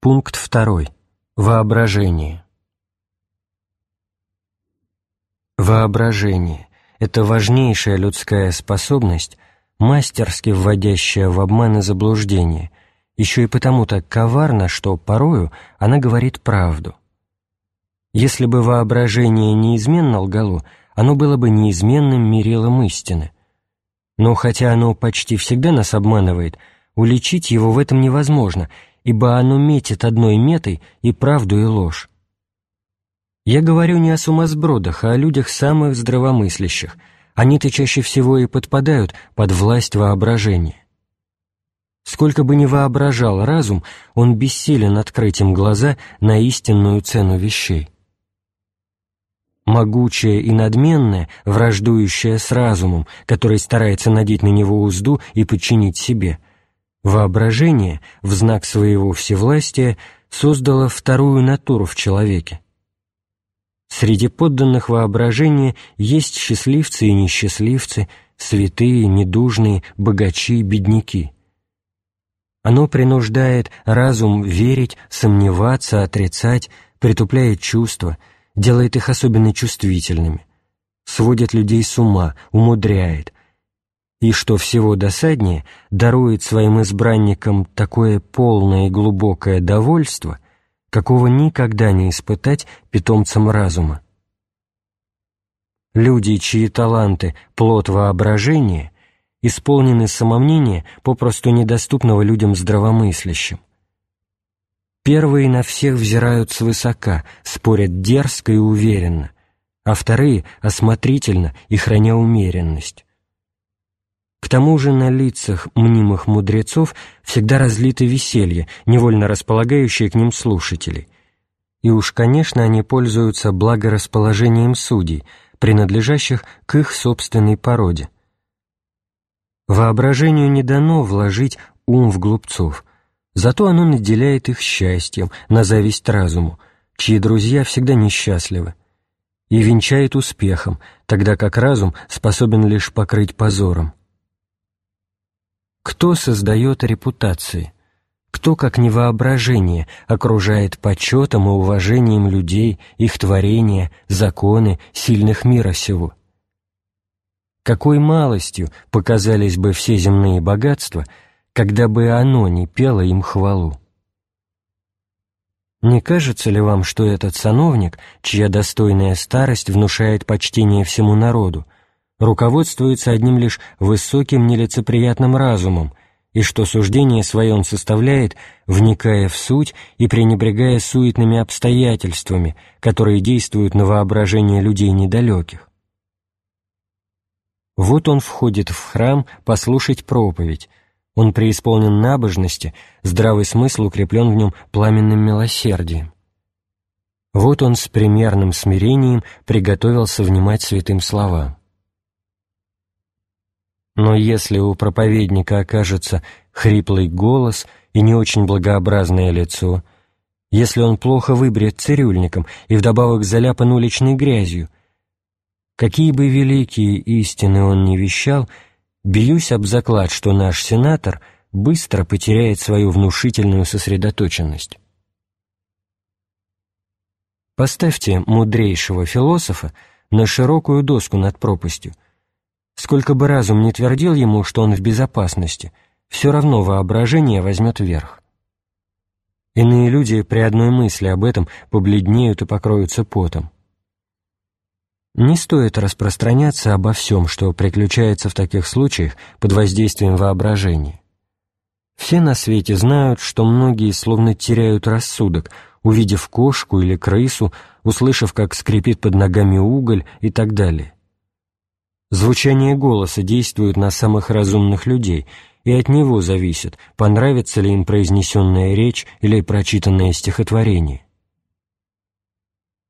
Пункт 2. Воображение. Воображение – это важнейшая людская способность, мастерски вводящая в обман и заблуждение, еще и потому так коварно, что порою она говорит правду. Если бы воображение неизменно лгало, оно было бы неизменным мерилом истины. Но хотя оно почти всегда нас обманывает, уличить его в этом невозможно – ибо оно метит одной метой и правду, и ложь. Я говорю не о сумасбродах, а о людях самых здравомыслящих. Они-то чаще всего и подпадают под власть воображения. Сколько бы ни воображал разум, он бессилен открыть им глаза на истинную цену вещей. Могучее и надменное, враждующее с разумом, который старается надеть на него узду и подчинить себе – Воображение в знак своего всевластия создало вторую натуру в человеке. Среди подданных воображения есть счастливцы и несчастливцы, святые, недужные, богачи, бедняки. Оно принуждает разум верить, сомневаться, отрицать, притупляет чувства, делает их особенно чувствительными, сводит людей с ума, умудряет, и, что всего досаднее, дарует своим избранникам такое полное и глубокое довольство, какого никогда не испытать питомцам разума. Люди, чьи таланты – плод воображения, исполнены самомнения, попросту недоступного людям здравомыслящим. Первые на всех взирают свысока, спорят дерзко и уверенно, а вторые – осмотрительно и храня умеренность. К тому же на лицах мнимых мудрецов всегда разлито веселье, невольно располагающее к ним слушателей. И уж, конечно, они пользуются благорасположением судей, принадлежащих к их собственной породе. Воображению не дано вложить ум в глупцов, зато оно наделяет их счастьем, на зависть разуму, чьи друзья всегда несчастливы, и венчает успехом, тогда как разум способен лишь покрыть позором. Кто создает репутации? Кто, как не воображение, окружает почетом и уважением людей, их творения, законы, сильных мира сего? Какой малостью показались бы все земные богатства, когда бы оно не пело им хвалу? Не кажется ли вам, что этот сановник, чья достойная старость внушает почтение всему народу, руководствуется одним лишь высоким нелицеприятным разумом, и что суждение свое он составляет, вникая в суть и пренебрегая суетными обстоятельствами, которые действуют на воображение людей недалеких. Вот он входит в храм послушать проповедь, он преисполнен набожности, здравый смысл укреплен в нем пламенным милосердием. Вот он с примерным смирением приготовился внимать святым словам. Но если у проповедника окажется хриплый голос и не очень благообразное лицо, если он плохо выбрит цирюльником и вдобавок заляпан уличной грязью, какие бы великие истины он ни вещал, бьюсь об заклад, что наш сенатор быстро потеряет свою внушительную сосредоточенность. Поставьте мудрейшего философа на широкую доску над пропастью — Сколько бы разум не твердил ему, что он в безопасности, все равно воображение возьмет верх. Иные люди при одной мысли об этом побледнеют и покроются потом. Не стоит распространяться обо всем, что приключается в таких случаях под воздействием воображения. Все на свете знают, что многие словно теряют рассудок, увидев кошку или крысу, услышав, как скрипит под ногами уголь и так далее. Звучание голоса действует на самых разумных людей, и от него зависит, понравится ли им произнесенная речь или прочитанное стихотворение.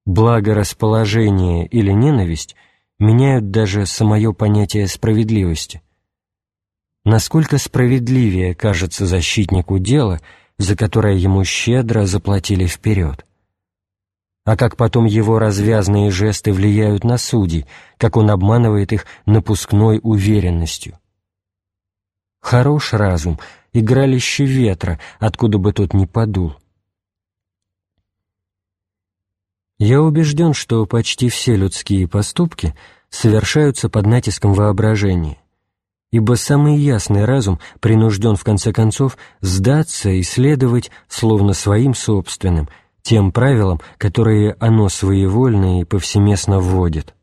Благорасположение или ненависть меняют даже самое понятие справедливости. Насколько справедливее кажется защитнику дела, за которое ему щедро заплатили вперед а как потом его развязные жесты влияют на судей, как он обманывает их напускной уверенностью. Хорош разум, игралище ветра, откуда бы тот ни подул. Я убежден, что почти все людские поступки совершаются под натиском воображения, ибо самый ясный разум принужден в конце концов сдаться и следовать словно своим собственным, тем правилам, которые оно своевольно и повсеместно вводит.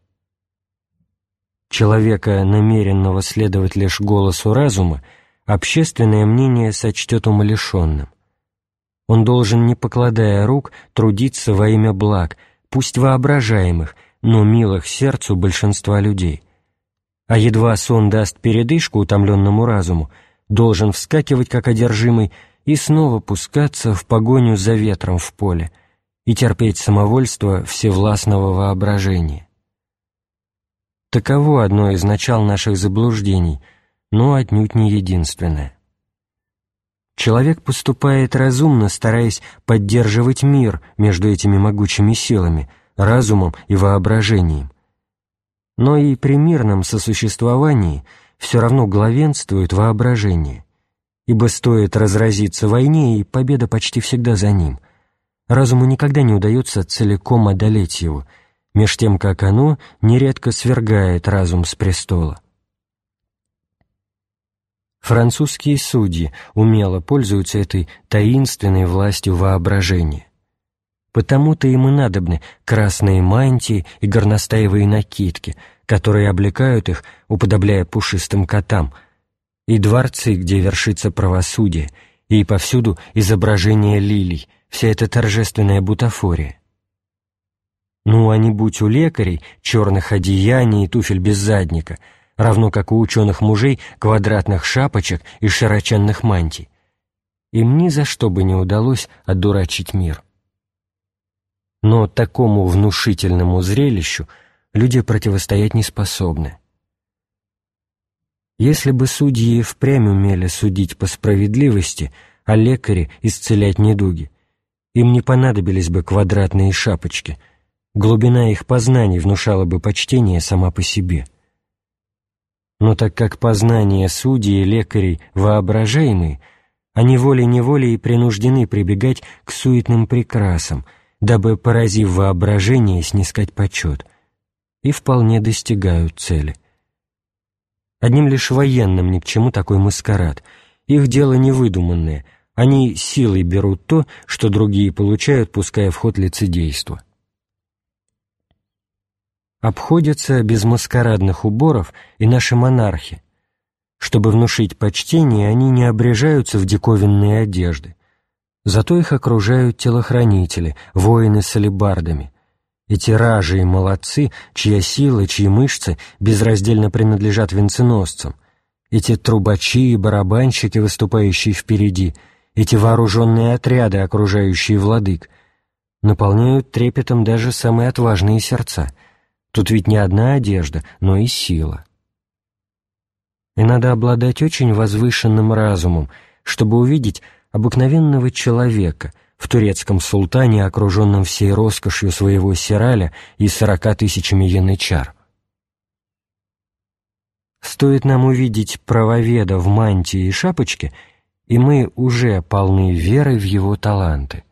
Человека, намеренного следовать лишь голосу разума, общественное мнение сочтет умалишенным. Он должен, не покладая рук, трудиться во имя благ, пусть воображаемых, но милых сердцу большинства людей. А едва сон даст передышку утомленному разуму, должен вскакивать как одержимый и снова пускаться в погоню за ветром в поле и терпеть самовольство всевластного воображения. Таково одно из начал наших заблуждений, но отнюдь не единственное. Человек поступает разумно, стараясь поддерживать мир между этими могучими силами, разумом и воображением. Но и при мирном сосуществовании все равно главенствует воображение, ибо стоит разразиться войне, и победа почти всегда за ним. Разуму никогда не удается целиком одолеть его, меж тем как оно нередко свергает разум с престола. Французские судьи умело пользуются этой таинственной властью воображения. Потому-то им и надобны красные мантии и горностаевые накидки, которые облекают их, уподобляя пушистым котам, и дворцы, где вершится правосудие, и повсюду изображение лилий, вся эта торжественная бутафория. Ну, а не будь у лекарей черных одеяний и туфель без задника — равно как у ученых мужей квадратных шапочек и широченных мантий. Им ни за что бы не удалось одурачить мир. Но такому внушительному зрелищу люди противостоять не способны. Если бы судьи впрямь умели судить по справедливости, а лекари исцелять недуги, им не понадобились бы квадратные шапочки, глубина их познаний внушала бы почтение сама по себе — но так как познания судей и лекарей воображаемые, они волей-неволей принуждены прибегать к суетным прекрасам, дабы, поразив воображение, снискать почет, и вполне достигают цели. Одним лишь военным ни к чему такой маскарад, их дело невыдуманное, они силой берут то, что другие получают, пуская в ход лицедейство обходятся без маскарадных уборов и наши монархи. Чтобы внушить почтение, они не обрежаются в диковинные одежды. Зато их окружают телохранители, воины с алебардами. Эти ражи и молодцы, чья сила, чьи мышцы безраздельно принадлежат венценосцам. Эти трубачи и барабанщики, выступающие впереди, эти вооруженные отряды, окружающие владык, наполняют трепетом даже самые отважные сердца — Тут ведь не одна одежда, но и сила. И надо обладать очень возвышенным разумом, чтобы увидеть обыкновенного человека в турецком султане, окруженном всей роскошью своего сираля и сорока тысячами янычар. Стоит нам увидеть правоведа в мантии и шапочке, и мы уже полны веры в его таланты.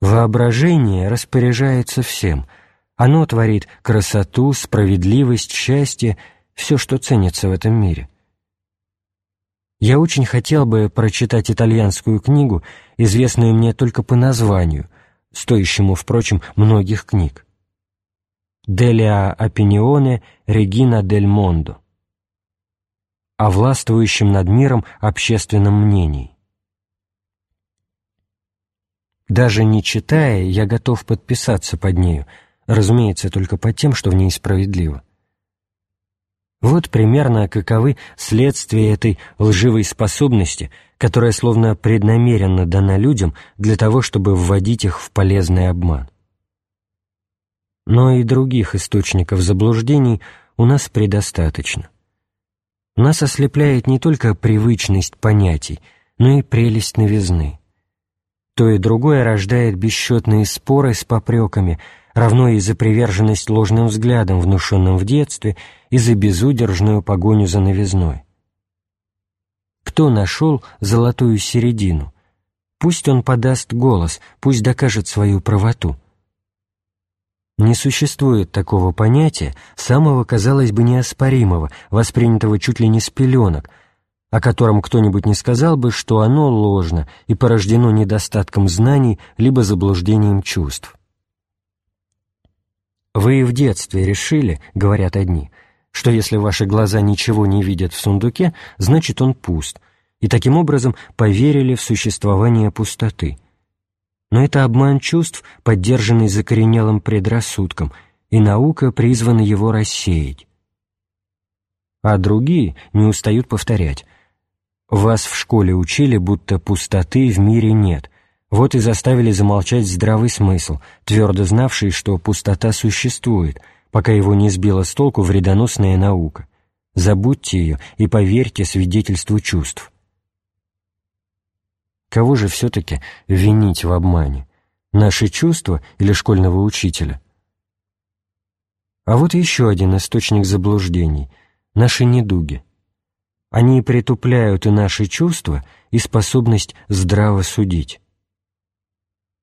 Воображение распоряжается всем — оно творит красоту, справедливость, счастье, все, что ценится в этом мире. Я очень хотел бы прочитать итальянскую книгу, известную мне только по названию, стоящему, впрочем, многих книг. «Деля опинионе Регина дель Мондо» о властвующем над миром общественном мнении. Даже не читая, я готов подписаться под нею — разумеется, только под тем, что в ней справедливо. Вот примерно каковы следствия этой лживой способности, которая словно преднамеренно дана людям для того, чтобы вводить их в полезный обман. Но и других источников заблуждений у нас предостаточно. Нас ослепляет не только привычность понятий, но и прелесть новизны. То и другое рождает бесчетные споры с попреками – равно и за приверженность ложным взглядам, внушенным в детстве, и за безудержную погоню за новизной. Кто нашел золотую середину? Пусть он подаст голос, пусть докажет свою правоту. Не существует такого понятия, самого, казалось бы, неоспоримого, воспринятого чуть ли не с пеленок, о котором кто-нибудь не сказал бы, что оно ложно и порождено недостатком знаний либо заблуждением чувств. Вы в детстве решили, говорят одни, что если ваши глаза ничего не видят в сундуке, значит он пуст, и таким образом поверили в существование пустоты – но это обман чувств, поддержанный закоренелым предрассудком, и наука призвана его рассеять. А другие не устают повторять. Вас в школе учили, будто пустоты в мире нет, вот и заставили замолчать здравый смысл, твердо знавший, что пустота существует, пока его не сбила с толку вредоносная наука. Забудьте ее и поверьте свидетельству чувств. Кого же все-таки винить в обмане? Наши чувства или школьного учителя? А вот еще один источник заблуждений — наши недуги. Они притупляют и наши чувства, и способность здраво судить.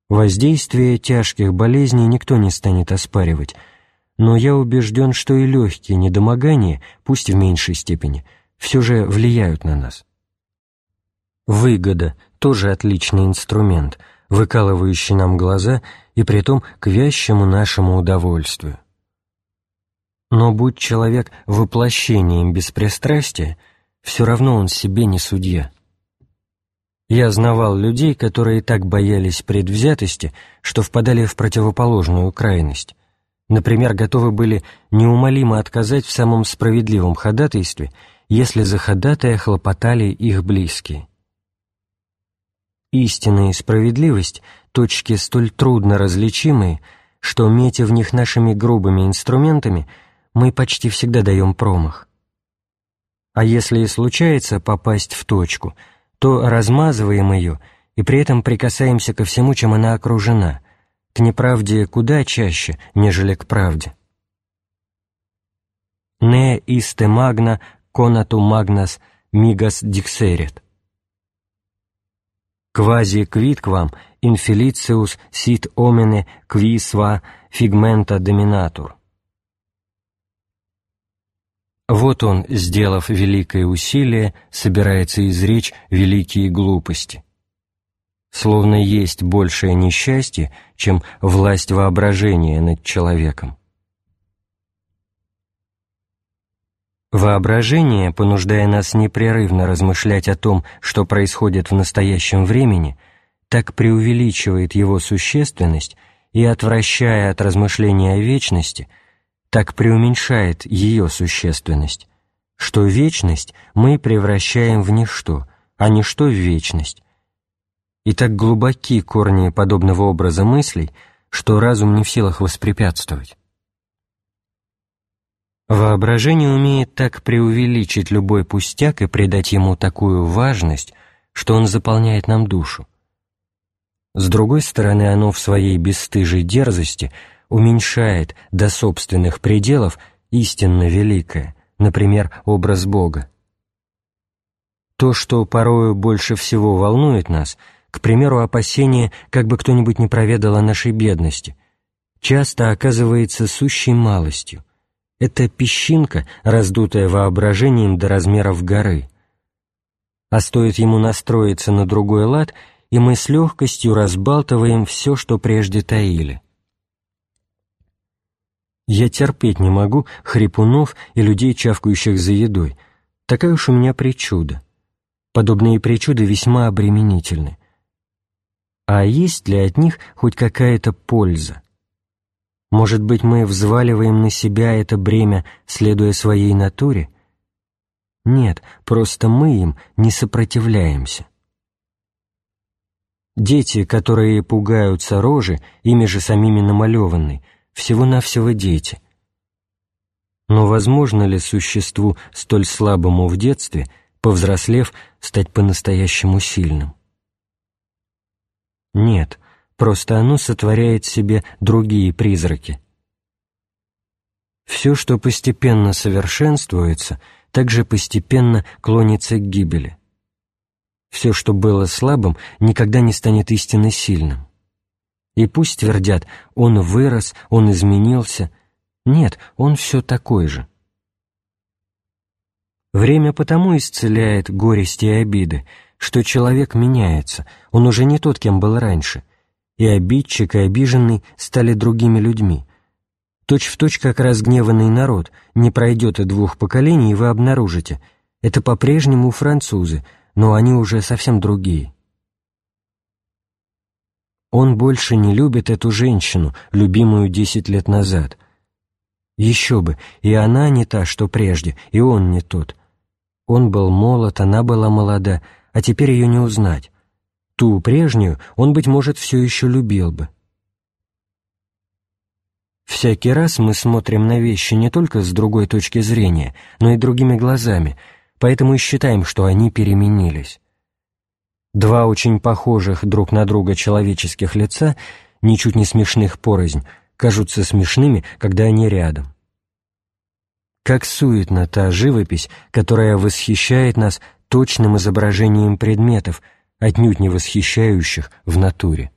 Воздействие тяжких болезней никто не станет оспаривать, но я убежден, что и легкие недомогания, пусть в меньшей степени, все же влияют на нас. Выгода — тоже отличный инструмент, выкалывающий нам глаза и притом к вящему нашему удовольствию. Но будь человек воплощением беспристрастия, все равно он себе не судья. Я знавал людей, которые так боялись предвзятости, что впадали в противоположную крайность. Например, готовы были неумолимо отказать в самом справедливом ходатайстве, если за ходатая хлопотали их близкие. Истина и справедливость — точки столь трудно различимые, что, метя в них нашими грубыми инструментами, мы почти всегда даем промах. А если и случается попасть в точку, то размазываем ее и при этом прикасаемся ко всему, чем она окружена, к неправде куда чаще, нежели к правде. «Не исте магна конату магнас мигас диксерет» quidquam infelicius sit omene qui sva figmenta dominatur. Вот он, сделав великое усилие, собирается изречь великие глупости. Словно есть большее несчастье, чем власть воображения над человеком. Воображение, понуждая нас непрерывно размышлять о том, что происходит в настоящем времени, так преувеличивает его существенность и, отвращая от размышления о вечности, так преуменьшает ее существенность, что вечность мы превращаем в ничто, а ничто в вечность. И так глубоки корни подобного образа мыслей, что разум не в силах воспрепятствовать. Воображение умеет так преувеличить любой пустяк и придать ему такую важность, что он заполняет нам душу. С другой стороны, оно в своей бесстыжей дерзости уменьшает до собственных пределов истинно великое, например, образ Бога. То, что порою больше всего волнует нас, к примеру, опасение, как бы кто-нибудь не проведал о нашей бедности, часто оказывается сущей малостью, это песчинка, раздутая воображением до размеров горы. А стоит ему настроиться на другой лад, и мы с легкостью разбалтываем все, что прежде таили. Я терпеть не могу хрипунов и людей, чавкающих за едой. Такая уж у меня причуда. Подобные причуды весьма обременительны. А есть ли от них хоть какая-то польза? Может быть, мы взваливаем на себя это бремя, следуя своей натуре? Нет, просто мы им не сопротивляемся. Дети, которые пугаются рожи, ими же самими намалеванной, всего-навсего дети. Но возможно ли существу, столь слабому в детстве, повзрослев, стать по-настоящему сильным? Нет, просто оно сотворяет себе другие призраки. Все, что постепенно совершенствуется, также постепенно клонится к гибели. Все, что было слабым, никогда не станет истинно сильным. И пусть твердят «он вырос», «он изменился». Нет, он все такой же. Время потому исцеляет горести и обиды, что человек меняется, он уже не тот, кем был раньше, и обидчик, и обиженный стали другими людьми. Точь в точь, как разгневанный народ, не пройдет и двух поколений, и вы обнаружите, это по-прежнему французы, но они уже совсем другие. Он больше не любит эту женщину, любимую десять лет назад. Еще бы, и она не та, что прежде, и он не тот. Он был молод, она была молода, а теперь ее не узнать. Ту прежнюю он, быть может, все еще любил бы. Всякий раз мы смотрим на вещи не только с другой точки зрения, но и другими глазами, поэтому и считаем, что они переменились. Два очень похожих друг на друга человеческих лица, ничуть не смешных порознь, кажутся смешными, когда они рядом. Как суетна та живопись, которая восхищает нас точным изображением предметов, отнюдь не восхищающих в натуре.